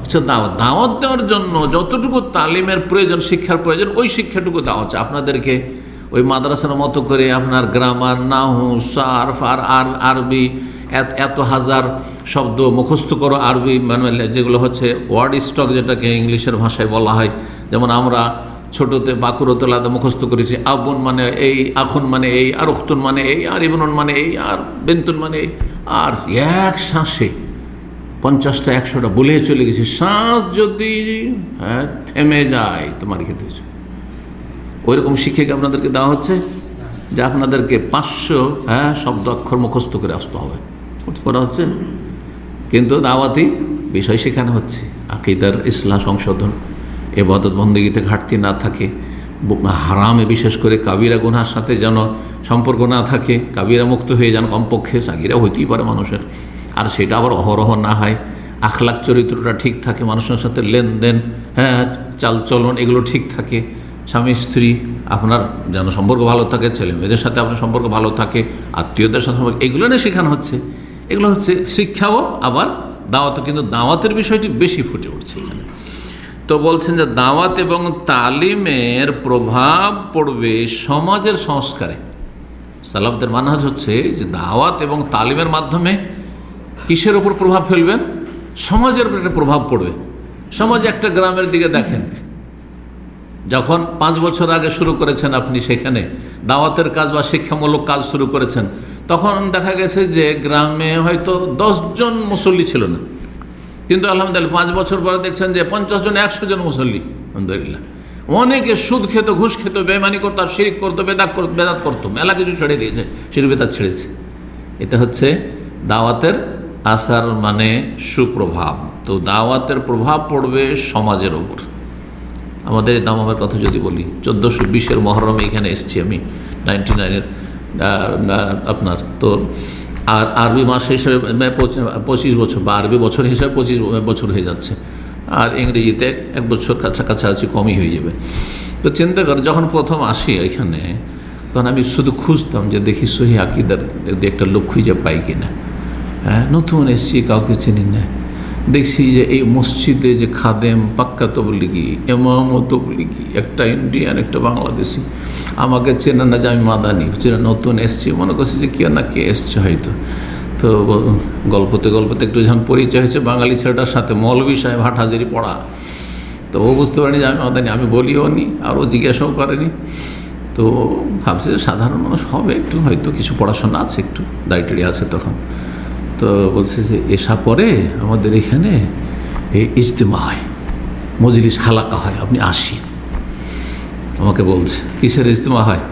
হচ্ছে দাওয়াত। দাওয়াত দেওয়ার জন্য যতটুকু তালিমের প্রয়োজন, শিক্ষার প্রয়োজন, ওই শিক্ষাটুকু দেওয়া হচ্ছে। আপনাদেরকে ওই মাদ্রাসার মতো করে আপনার গ্রামার, নাহু, সার্ফ আর আর, আরবি, এত- হাজার শব্দ মুখস্থ করো আরবি মানে যেগুলো হচ্ছে ওয়ার্ড স্টক যেটাকে ইংলিশের ভাষায় বলা হয়। যেমন আমরা ছোটোতে বাকুরতলাতে মুখস্থ করেছি, আবুন মানে এই, আখুন মানে এই, আর উখতুন মানে এই, আর ইবনুন মানে এই, আর বেন্তুন মানে এই, আর এক শ্বাসে পঞ্চাশটা, একশোটা বলে চলে গেছি। শ্বাস যদি হ্যাঁ থেমে যায়, তোমার খেতে হয়েছে ওই রকম শিক্ষা কি আপনাদেরকে দেওয়া হচ্ছে, যে আপনাদেরকে পাঁচশো হ্যাঁ শব্দ অক্ষর মুখস্থ করে আসতে হবে। করা হচ্ছে। কিন্তু দাওয়াতি বিষয় শেখানো হচ্ছে। আকিদার ইসলাম সংশোধন, এবাদত বন্দীগীতে ঘাটতি না থাকে হারামে বিশেষ করে কাবিরা গুনার সাথে যেন সম্পর্ক না থাকে, কাবিরা মুক্ত হয়ে যান কমপক্ষে সাকিরা হইতেই পারে মানুষের। আর সেটা আবার অহরহ না হয়, আখলাক চরিত্রটা ঠিক থাকে, মানুষের সাথে লেনদেন হ্যাঁ চালচলন এগুলো ঠিক থাকে। স্বামী, স্ত্রী, আপনার যেন সম্পর্ক ভালো থাকে, ছেলে মেয়েদের সাথে আপনার সম্পর্ক ভালো থাকে, আত্মীয়দের সাথে সম্পর্ক, এগুলো নিয়ে শেখানো হচ্ছে। এগুলো হচ্ছে শিক্ষাও, আবার দাওয়াতও কিন্তু দাওয়াতের বিষয়টি বেশি ফুটে উঠছে এখানে। তো বলছেন যে দাওয়াত এবং তালিমের প্রভাব পড়বে সমাজের সংস্কারে। সালাফদের মানহাজ হচ্ছে যে দাওয়াত এবং তালিমের মাধ্যমে কিসের ওপর প্রভাব ফেলবেন সমাজের উপর একটা প্রভাব পড়বে। সমাজ একটা গ্রামের দিকে দেখেন। যখন পাঁচ বছর আগে শুরু করেছেন আপনি সেখানে, দাওয়াতের কাজ বা শিক্ষামূলক কাজ শুরু করেছেন, তখন দেখা গেছে যে গ্রামে হয়তো দশজন মুসল্লি ছিল না। কিন্তু আলহামদুলিল্লাহ পাঁচ বছর পরে দেখছেন যে পঞ্চাশ জন, একশো জন মুসল্লি, আলহামদুলিল্লাহ। অনেকে সুদ খেত, ঘুষ খেত বেমানি করতো, আর শিরিক করতো, বেদাত করতো বেদাত করতো। মেলা কিছু ছেড়ে দিয়েছে শির বেদাত ছেড়েছে। এটা হচ্ছে দাওয়াতের আসার মানে সুপ্রভাব। তো দাওয়াতের প্রভাব পড়বে সমাজের ওপর। আমাদের দামামের কথা যদি বলি, চোদ্দোশো বিশের মহরমে এখানে এসেছি আমি নাইনটি নাইনের আপনার তো আর আরবি মাস হিসেবে মানে পঁচিশ বছর বা আরবি বছর হিসাবে পঁচিশ বছর হয়ে যাচ্ছে। আর ইংরেজিতে এক বছর কাছা কাছাকাছি কমই হয়ে যাবে। তো চিন্তা করে, যখন প্রথম আসি এখানে, তখন আমি শুধু খুঁজতাম যে দেখি সহি আকিদার একটা লোক খুঁজে পাই কিনা। হ্যাঁ নতুন এসছি, কাউকে চিনি না। দেখছি যে এই মসজিদে যে খাদেম, পাক্কা তবলিগি এমামও তবলিগি, একটা ইন্ডিয়ান, একটা বাংলাদেশি। আমাকে চেনে না যে আমি মাদানি, চেনা নতুন এসছি। মনে করছি যে কে না কে এসছে হয়তো। তো গল্পতে গল্পতে একটু যখন পরিচয় হয়েছে, বাঙালি ছেলেটার সাথে মৌলবী সাহেব হাট হাজারি পড়া। তো ও বুঝতে পারেনি যে আমি মাদানি, আমি বলিও নি, আর ও জিজ্ঞাসাও করেনি। তো ভাবছি যে সাধারণ মানুষ হবে একটু, হয়তো কিছু পড়াশোনা আছে, একটু দায়িত্বী আছে তখন। তো বলছে যে এসা পরে আমাদের এখানে এই ইজতেমা হয় মজলিস হালাকা হয়, আপনি আসেন। আমাকে বলছে, কিসের ইজতেমা হয়?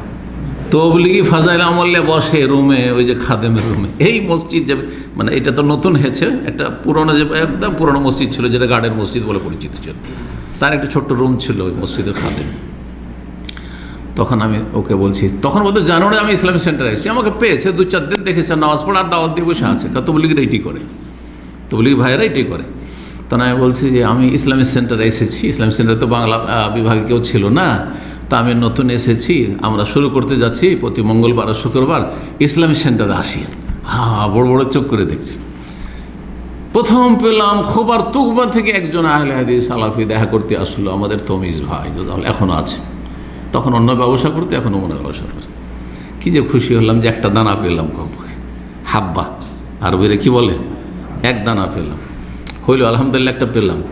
তবলিগি ফাজাইল আমলে বসে রুমে, ওই যে খাদেমের রুমে। এই মসজিদ যাবে মানে এটা তো নতুন হয়েছে, একটা পুরনো যে, একদম পুরনো মসজিদ ছিল, যেটা গার্ডেন মসজিদ বলে পরিচিত ছিল। তার একটা ছোট্ট রুম ছিল ওই মসজিদের খাদেম। তখন আমি ওকে বলছি, তখন বলতে জানুয়ারি আমি ইসলামিক সেন্টারে এসেছি, আমাকে পেয়েছে, দু চার দিন দেখেছে, নামাজ পড়া আর দাওয়াত দিয়ে বসে আছে। তবলিগিরা এটি করে। তবলিগি ভাইয়েরা এটি করে। তখন আমি বলছি যে, আমি ইসলামিক সেন্টারে এসেছি ইসলামিক সেন্টারে তো বাংলা বিভাগে কেউ ছিল না। তা আমি নতুন এসেছি, আমরা শুরু করতে যাচ্ছি, প্রতি মঙ্গলবার আর শুক্রবার ইসলামিক সেন্টারে আসি। হ্যাঁ বড় বড় চোখ করে দেখছি। প্রথম পেলাম খোবার তুকবা থেকে একজন আহলে হাদিস সালাফি দেখা করতে আসলো, আমাদের তমিজ ভাই এখনও আছে। তখন অন্য ব্যবসা করতে, এখন অন্য ব্যবসা করে কী যে খুশি হলাম যে একটা দানা পেলাম কমপক্ষে। হাব্বা। আরবিরে কি বলে? এক দানা পেলাম। হইল, আলহামদুলিল্লাহ, একটা পেলাম।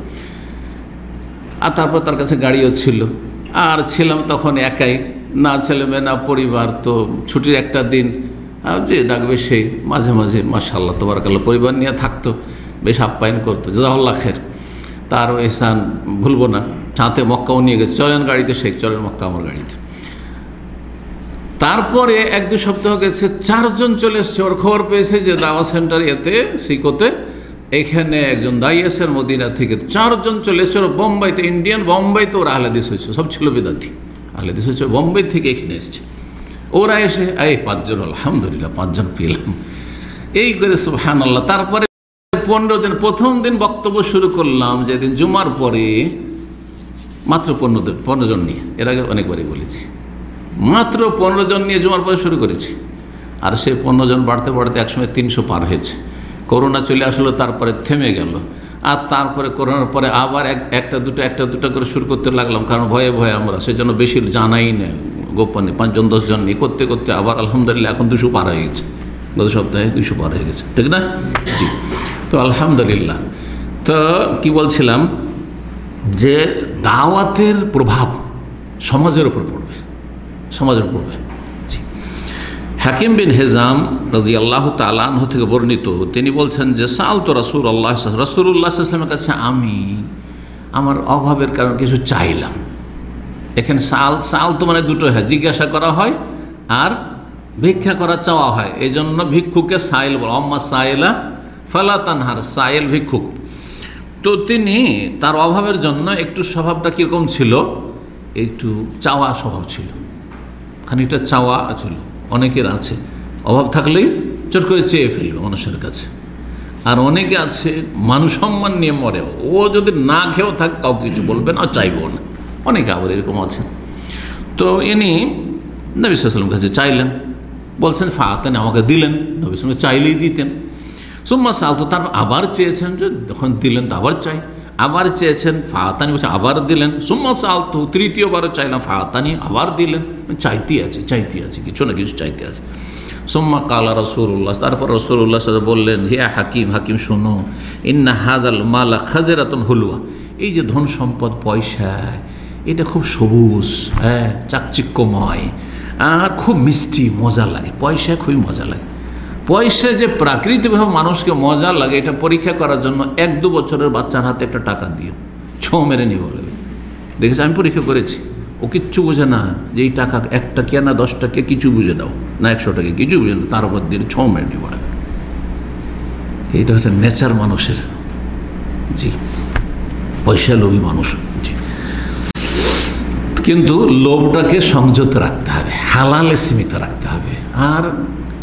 আর তারপর তার কাছে গাড়িও ছিল। আর ছিলাম তখন একাই। না ছেলে মেয়ে, না পরিবার, তো ছুটির একটা দিন। আর যে ডাকবে সেই মাঝে মাঝে মাসাল্লাহ তোবারকাল্লাহ, পরিবার নিয়ে থাকতো। বেশ আপ্যায়ন করতো। জাজাল্লাহ খের। তারও এহসান ভুলবো না। সাথে মক্কাও নিয়ে গেছে। চলেন গাড়িতে শেখ চলেন মক্কা আমার গাড়িতে। তারপরে এক দু সপ্তাহ গেছে, চারজন চলে এসছে। ওর খবর পেয়েছে যে দাওয়া সেন্টার এতে, সিকোতে, এখানে একজন দাইয়াসের মদিনা থেকে। চারজন চলে এসছে, ওরা বোম্বাইতে, ইন্ডিয়ান বোম্বাইতে ওরা আহলাদিস হয়েছে। সব ছিল বেদাতি আহলাদিস হয়েছে বোম্বাই থেকে এখানে এসছে। ওরা এসে, এই পাঁচজন, আলহামদুলিল্লাহ, পাঁচজন পেলাম। এই করে সুহান আল্লাহ তারপরে পনেরো জন, প্রথম দিন বক্তব্য শুরু করলাম, যেদিন জুমার পরে মাত্র পনেরো পনেরো জন নিয়ে। এর আগে অনেকবারই বলেছি। মাত্র পনেরো জন নিয়ে জুমার পরে শুরু করেছি। আর সে পনেরো জন বাড়তে বাড়তে একসময় তিনশো পার হয়েছে। করোনা চলে আসলো, তারপরে থেমে গেল। আর তারপরে করোনার পরে আবার এক, একটা দুটো একটা দুটো করে শুরু করতে লাগলাম। কারণ ভয়ে ভয়ে আমরা, সেজন্য বেশি জানাই না গোপনে। পাঁচজন, দশজন নিয়ে করতে করতে আবার আলহামদুলিল্লাহ এখন দুশো পার হয়ে গেছে। গত সপ্তাহে দুশো পার হয়ে গেছে। ঠিক না? জি। তো আলহামদুলিল্লাহ। তো কি বলছিলাম? যে দাওয়াতের প্রভাব সমাজের উপর পড়বে। সমাজের উপর পড়বে। হাকিম বিন হেজাম রাজি আল্লাহ তালাহ থেকে বর্ণিত, তিনি বলছেন যে সাল তো রাসুল আল্লাহ রসুল্লাহ ইসলামের কাছে আমি আমার অভাবের কারণে কিছু চাইলাম। এখানে সাল সাল তো মানে দুটো হয়, জিজ্ঞাসা করা হয় আর ভিক্ষা করা চাওয়া হয়। এই জন্য ভিক্ষুকে সাইল বল অম্মা সাইলা ফালা তানহার সাইল ভিক্ষুক। তো তিনি তার অভাবের জন্য একটু স্বভাবটা কীরকম ছিল? একটু চাওয়া স্বভাব ছিল। খানিকটা চাওয়া ছিল। অনেকের আছে। অভাব থাকলেই চট করে চেয়ে ফেলবে মানুষের কাছে। আর অনেকে আছে মানুষ সম্মান নিয়ে মরে। ও যদি না খেয়েও থাকে, কাউকে কিছু বলবে না, চাইবেও না। অনেকে আবার এরকম আছে তো ইনি নবী সাল্লাম কাছে চাইলেন। বলছেন ফাতেন আমাকে দিলেন। নবী সালামকে চাইলেই দিতেন। সুম্মা সালতো তারপর আবার চেয়েছেন যে যখন দিলেন তো আবার চাই আবার চেয়েছেন ফাতানি বলছে আবার দিলেন সুম্মা সালতো তৃতীয়বারও চাইলাম ফাহাতানি আবার দিলেন চাইতে আছে চাইতে আছে কিছু না কিছু চাইতে আছে সোম্মা কালা রসুল্লাহ তারপর রসুল্লাহ সাথে বললেন হে হাকিম হাকিম শোনো ইন্না হাজাল মালা খাজেরাতন হলুয়া এই যে ধন সম্পদ পয়সা, এটা খুব সবুজ হ্যাঁ চাকচিক্যময়, আর খুব মিষ্টি মজা লাগে। পয়সা খুবই মজা লাগে। পয়সা যে প্রাকৃতিকভাবে মানুষকে মজা লাগে, এটা পরীক্ষা করার জন্য এক দু বছরের বাচ্চার হাতে একটা টাকা দিও। ছো মেরে নিয়ে বলে দেখেছি, আমি পরীক্ষা করেছি। ও কিচ্ছু বোঝে না, যে এই টাকা একটা কে না দশ টাকা কিছু বুঝে দাও, না একশো টাকা কিছু বুঝে না তার উপর দিয়ে ছো মেরে নিয়ে বলে এইটা হচ্ছে নেচার মানুষের, জি পয়সা লোভী মানুষ, জি। কিন্তু লোভটাকে সংযত রাখতে হবে, হালালে সীমিত রাখতে হবে। আর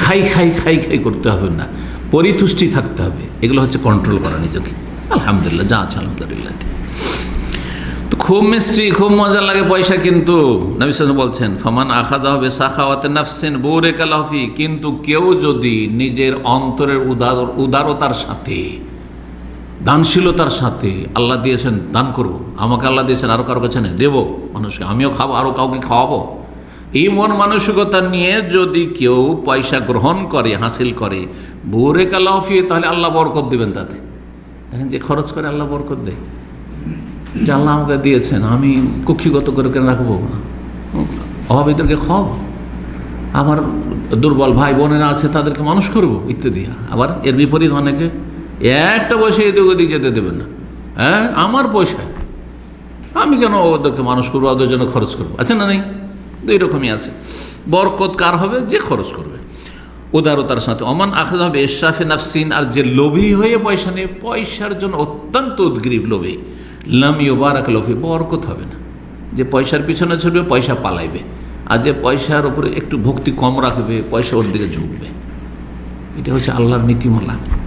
খাই খাই খাই খাই করতে হবে না। পরিতুষ্টি থাকতে হবে। এগুলো হচ্ছে কন্ট্রোল করা নিজেকে। আলহামদুলিল্লাহ, যা আছে আলহামদুলিল্লাহ। তো খুব মিষ্টি, খুব মজা লাগে পয়সা, কিন্তু নবিসান বলছেন, ফমান আখাদা হবে সাখাওয়াতে নাফসেন বৌরে কালাফি কিন্তু কেউ যদি নিজের অন্তরের উদার, উদারতার সাথে, দানশীলতার সাথে আল্লাহ দিয়েছেন, দান করব। আমাকে আল্লাহ দিয়েছেন আরও কারও কাছে নেই, দেবো মানুষকে। আমিও খাব আরও কাউকে খাওয়াবো। এই মন মানসিকতা নিয়ে যদি কেউ পয়সা গ্রহণ করে, হাসিল করে বোরে কালাফিয়ে তাহলে আল্লাহ বরকত দেবেন তাতে। দেখেন যে খরচ করে আল্লাহ বরকত দেয়। যে আল্লাহ আমাকে দিয়েছেন, আমি কক্ষিগত করে কেন রাখব? অভাবীদেরকে খব। আমার দুর্বল ভাই বোনেরা আছে, তাদেরকে মানুষ করব, ইত্যাদি। আবার এর বিপরীত অনেকে, একটা পয়সা এদিক ওদিক যেতে দেবেন না। হ্যাঁ আমার পয়সা আমি কেন ওদেরকে মানুষ করব? ওদের জন্য খরচ করব? আছে না নেই? দুই রকমই আছে। বরকত কার হবে? যে খরচ করবে। উদারতার সাথে অমান আখেদ হবে। এশাফে নাফসিন আর যে লোভী হয়ে পয়সা নেই, পয়সার জন্য অত্যন্ত উদ্গ্রীব লোভী। লামি বারাক লোভী বরকত হবে না। যে পয়সার পিছনে ছুটবে, পয়সা পালাইবে। আর যে পয়সার উপরে একটু ভক্তি কম রাখবে, পয়সা ওর দিকে ঝুঁকবে। এটা হচ্ছে আল্লাহর নীতিমালা।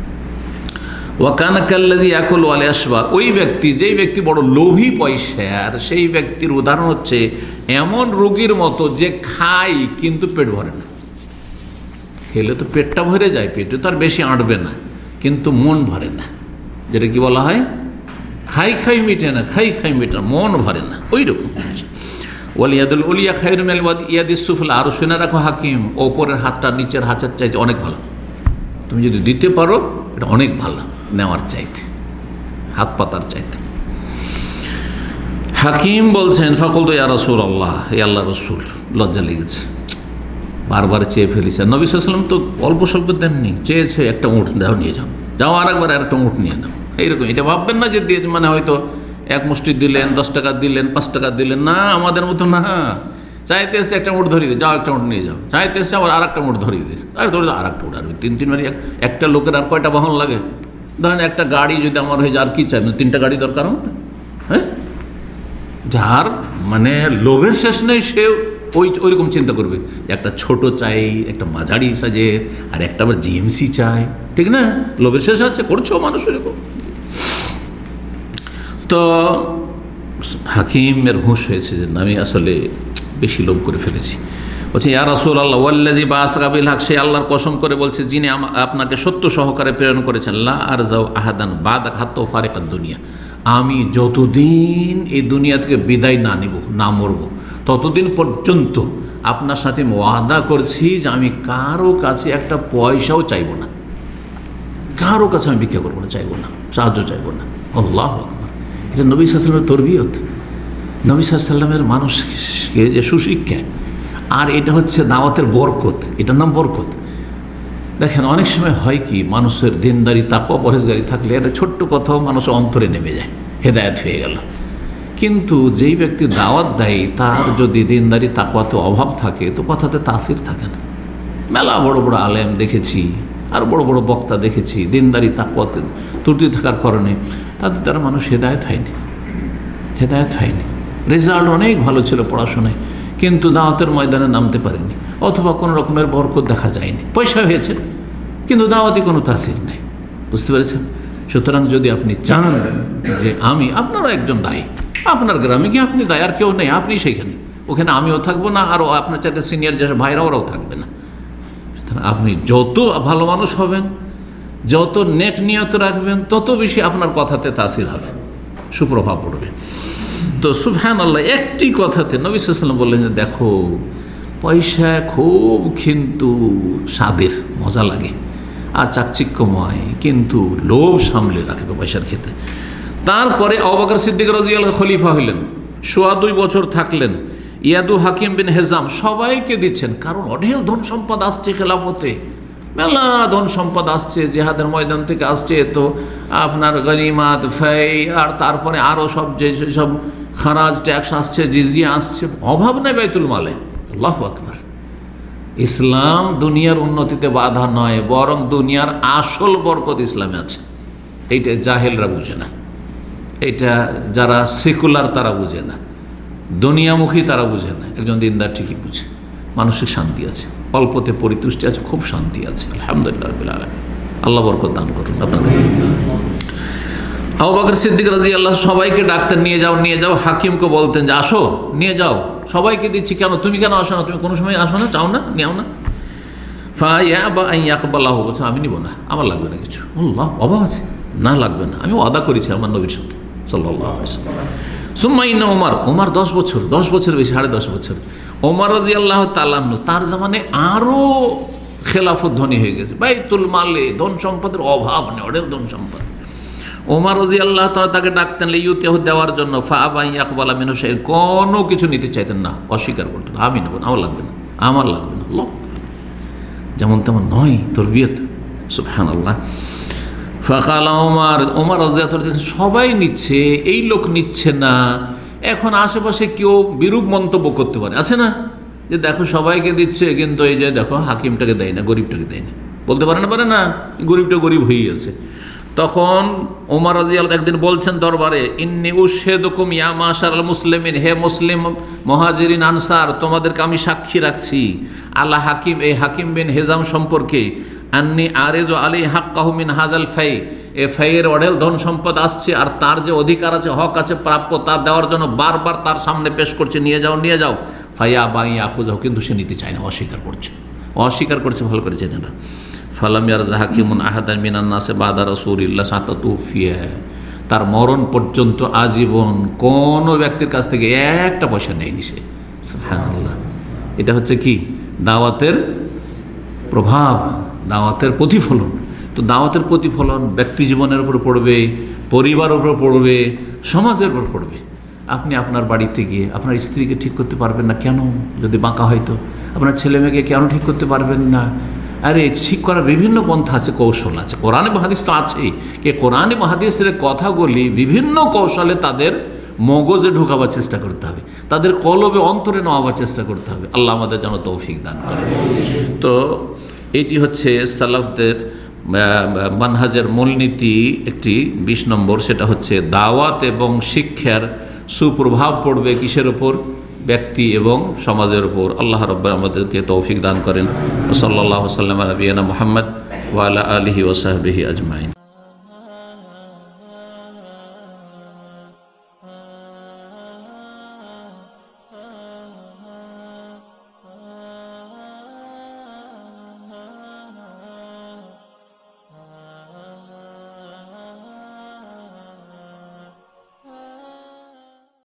ওয়াকানাকাল্লাজি একল ওয়ালে আসবা ওই ব্যক্তি, যেই ব্যক্তি বড় লোভী পয়সার, সেই ব্যক্তির উদাহরণ হচ্ছে, এমন রোগীর মতো যে খাই কিন্তু পেট ভরে না। খেলে তো পেটটা ভরে যায়, পেটে তো আর বেশি আঁটবে না, কিন্তু মন ভরে না। যেটা কি বলা হয়? খাই খাই মিটে না, খাই খাই মিটে না, মন ভরে না। ওই রকম হচ্ছে ওয়ালিয়াদুল উলিয়া খাইর মেল ইয়াদিস সুফলা আরও শুনে রাখো, হাকিম, ওপরের হাতটা নিচের হাতের চাইতে অনেক ভালো। তুমি যদি দিতে পারো, এটা অনেক ভালো। নেওয়ার চাইতে, হাত পাতার চাইতে। হাকিম বলছেন সকল তো ইয়া রসুল আল্লাহ আল্লাহ রসুল লজ্জা লেগেছে। বারবার চেয়ে ফেলেছে। নবী তো অল্প স্বল্প দেননি, চেয়েছে একটা উঁট দাও, নিয়ে যাও। যাও আর একবার একটা উঁট নিয়ে নাও। এইরকম, এটা ভাববেন না যে দিয়ে মানে হয়তো এক মুষ্টি দিলেন, দশ টাকা দিলেন, পাঁচ টাকা দিলেন। না, আমাদের মতো না। চাইতে এসে একটা উঠ ধরিয়ে দিই যাও একটা উঠ নিয়ে যাও। চাইতে এসে আবার আর একটা উঠ ধরিয়ে দিয়েছে। আর ধরে আর একটা উঠ আর তিন তিন মানে একটা লোকের আর কয়টা বাহন লাগে? ধরেন একটা গাড়ি যদি আমার হয়ে যায়, আর কী চাই? তিনটা গাড়ি দরকার আমার? হ্যাঁ? যার মানে লোভের শেষ নেই, সে ওই ওইরকম চিন্তা করবে। একটা ছোট চাই, একটা মাঝারি সাজে, আর একটা আবার জিএমসি চাই। ঠিক না? লোভের শেষ আছে, করছ মানুষ এরকম। তো হাকিমের হুঁশ হয়েছে যে আমি আসলে বেশি লোভ করে ফেলেছি। বলছে, ইয়া রাসুল আল্লাহ ওয়াল্লাজি বা আসগাবিল হক সে আল্লাহর কসম করে বলছে, যিনি আপনাকে সত্য সহকারে প্রেরণ করেছেন, লা আর যাও আহাদান বাদ হাত ফারেকাত দুনিয়া। আমি যতদিন এই দুনিয়া থেকে বিদায় না নিব, না মরব, ততদিন পর্যন্ত আপনার সাথে ওয়াদা করছি যে আমি কারও কাছে একটা পয়সাও চাইব না। কারও কাছে আমি ভিক্ষা করব না, চাইব না, সাহায্য চাইব না। আল্লাহ এটা নবী সাল্লামের তরবিয়ত। নবী সাল্লামের মানুষকে যে সুশিক্ষা আর এটা হচ্ছে দাওয়াতের বরকত। এটার নাম বরকত। দেখেন, অনেক সময় হয় কি, মানুষের দিনদারি, তাকওয়া পরেশগারি থাকলে একটা ছোট্ট কথাও মানুষের অন্তরে নেমে যায়, হেদায়ত হয়ে গেল। কিন্তু যেই ব্যক্তি দাওয়াত দেয়, তার যদি দিনদারি, তাকওয়াতে অভাব থাকে, তো কথাতে তাসির থাকে না। মেলা বড় বড় আলেম দেখেছি, আর বড় বড় বক্তা দেখেছি, দিনদারি, তাকওয়াতে ত্রুটি থাকার কারণে তাদের দ্বারা মানুষ হেদায়ত হয়নি। হেদায়ত হয়নি। রেজাল্ট অনেক ভালো ছিল পড়াশোনায়। কিন্তু দাওয়াতের ময়দানে নামতে পারেনি, অথবা কোনো রকমের বরকত দেখা যায়নি। পয়সা হয়েছে, কিন্তু দাওয়াতে কোনো তাসির নেই। বুঝতে পেরেছেন? সুতরাং যদি আপনি চান যে আমি, আপনারও একজন দায়ী। আপনার গ্রামে কি আপনি দায়? আর কেউ নেই, আপনি সেইখানে ওখানে আমিও থাকব না আর আপনার চাইতে সিনিয়র যে ভাইরা, ওরাও থাকবে না। সুতরাং আপনি যত ভালো মানুষ হবেন, যত নেক নিয়ত রাখবেন, তত বেশি আপনার কথাতে তাসির হবে। সুপ্রভাব পড়বে। তো সুফহান আল্লাহ একটি কথাতে নবী সাল্লাম বললেন যে, দেখো, পয়সা খুব কিন্তু স্বাদের, মজা লাগে আর চাকচিক্যময়, কিন্তু লোভ সামলে রাখবে পয়সার ক্ষেত্রে। তারপরে অবাকর সিদ্দিক রাজিয়াল খলিফা হইলেন, সোয়া দুই বছর থাকলেন, ইয়াদু হাকিম বিন হেজাম সবাইকে দিচ্ছেন, কারণ অঢেল ধন সম্পদ আসছে খেলাফতে। মেলা ধন সম্পদ আসছে, জেহাদের ময়দান থেকে আসছে, তো আপনার গনিমাত, ফেই, আর তারপরে আরও সব যে সব খারাজ, ট্যাক্স আসছে, জিজিয়া আসছে, অভাব নেই বাইতুল মালে। আল্লাহ ইসলাম দুনিয়ার উন্নতিতে বাধা নয়, বরং দুনিয়ার আসল বরকত ইসলামে আছে। এইটা জাহেলরা বুঝে না। এটা যারা সেকুলার তারা বুঝে না। দুনিয়ামুখী তারা বুঝে না। একজন দিনদার ঠিকই বুঝে। মানসিক শান্তি আছে। অল্পতে পরিতুষ্টি আছে, খুব শান্তি আছে। আলহামদুলিল্লাহ আল্লাহ বরকত দান করুন আপনাদের। আবু বকর সিদ্দিক রাজি আল্লাহ সবাইকে ডাক্তার নিয়ে যাও নিয়ে যাও। হাকিমকে বলতেন যে, আসো, নিয়ে যাও। সবাইকে দিচ্ছি, কেন? তুমি কেন আসো না? তুমি কোনো সময় আসো না? চাও না? নেও না? ফাইয়া বা আমি নিব না। আমার লাগবে না কিছু। আল্লাহ অভাব আছে। না, লাগবে না। আমি ওয়াদা করেছি আমার নবীর সাথে সাল্লাহ সুম্মাইনা ওমার ওমার দশ বছর দশ বছর বেশি, সাড়ে দশ বছর। ওমার রাজি আল্লাহ তালান্ন তার জামানে আরও খেলাফত ধনী হয়ে গেছে। বাইতুল মালে, ধন সম্পদের অভাব নেই অডেল ধন সম্পদ। ওমার রাজি আল্লাহ তালা তাকে ডাকতেন ইউতেহ দেওয়ার জন্য ফা বাই আকবাল আমিন হোসেন কোনো কিছু নিতে চাইতেন না, অস্বীকার করতেন। আমি নেব আমার লাগবে না, আমার লাগবে না লোক যেমন তেমন নয় তোর বিয়েত সুফহান আল্লাহ ফাঁকালা ওমার ওমার রাজিয়াত সবাই নিচ্ছে, এই লোক নিচ্ছে না। এখন আশেপাশে কেউ বিরূপ মন্তব্য করতে পারে। আছে না? যে দেখো সবাইকে দিচ্ছে, কিন্তু এই যে দেখো হাকিমটাকে দেয় না, গরিবটাকে দেয় না। বলতে পারে না পারে না, গরিবটা গরিব হয়েই আছে। তখন ওমর রাজিয়াল একদিন বলছেন দরবারে, ইন্নি ইয়া মাশার আল মুসলিমিন, হে মুসলিম মহাজিরিন আনসার, তোমাদেরকে আমি সাক্ষী রাখছি। আল্লাহ হাকিম, এই হাকিম বিন হেজাম সম্পর্কে, আন্নি আরেজ আলী হাক্কাহমিন হাজাল ফাই, এ ফাইয়ের অঢেল ধন সম্পদ আসছে আর তার যে অধিকার আছে, হক আছে, প্রাপ্য তা দেওয়ার জন্য বারবার তার সামনে পেশ করছে, নিয়ে যাও নিয়ে যাও। ফাইয়া বাই আখুজাহ কিন্তু সে নিতে চায় না, অস্বীকার করছে। অস্বীকার করছে, ভালো করে জেনে না। ফালামিয়ার জাহাকিমুন আহাদান মিনান্নাসে বাদা রসুল্লাহ সাতা তুফিয়া তার মরণ পর্যন্ত আজীবন কোনো ব্যক্তির কাছ থেকে একটা পয়সা নেয়নি সে এটা হচ্ছে কি? দাওয়াতের প্রভাব, দাওয়াতের প্রতিফলন। তো দাওয়াতের প্রতিফলন ব্যক্তি জীবনের উপর পড়বে, পরিবার উপর পড়বে, সমাজের উপর পড়বে। আপনি আপনার বাড়িতে গিয়ে আপনার স্ত্রীকে ঠিক করতে পারবেন না কেন? যদি বাঁকা হয়তো আপনার ছেলে মেয়েকে কেন ঠিক করতে পারবেন না? আরে ঠিক করার বিভিন্ন পন্থা আছে, কৌশল আছে। কোরআনে মহাদিস তো আছেই। কে কোরআনে মহাদিসের কথাগুলি বিভিন্ন কৌশলে তাদের মগজে ঢোকাবার চেষ্টা করতে হবে। তাদের কলবে অন্তরে নেওয়াবার চেষ্টা করতে হবে। আল্লাহ আমাদের যেন তৌফিক দান করে। তো এটি হচ্ছে সালাফদের মানহাজের মূলনীতি একটি বিশ নম্বর। সেটা হচ্ছে দাওয়াত এবং শিক্ষার সুপ্রভাব পড়বে কিসের ওপর ব্যক্তি এবং সমাজের উপর আল্লাহ রব্বা আমাদেরকে তৌফিক দান করেন। সাল্লাহ সাল্লাম আবিয়ানা মোহাম্মদ ওয়ালা আলহি ওসাহবিহি আজমাইন।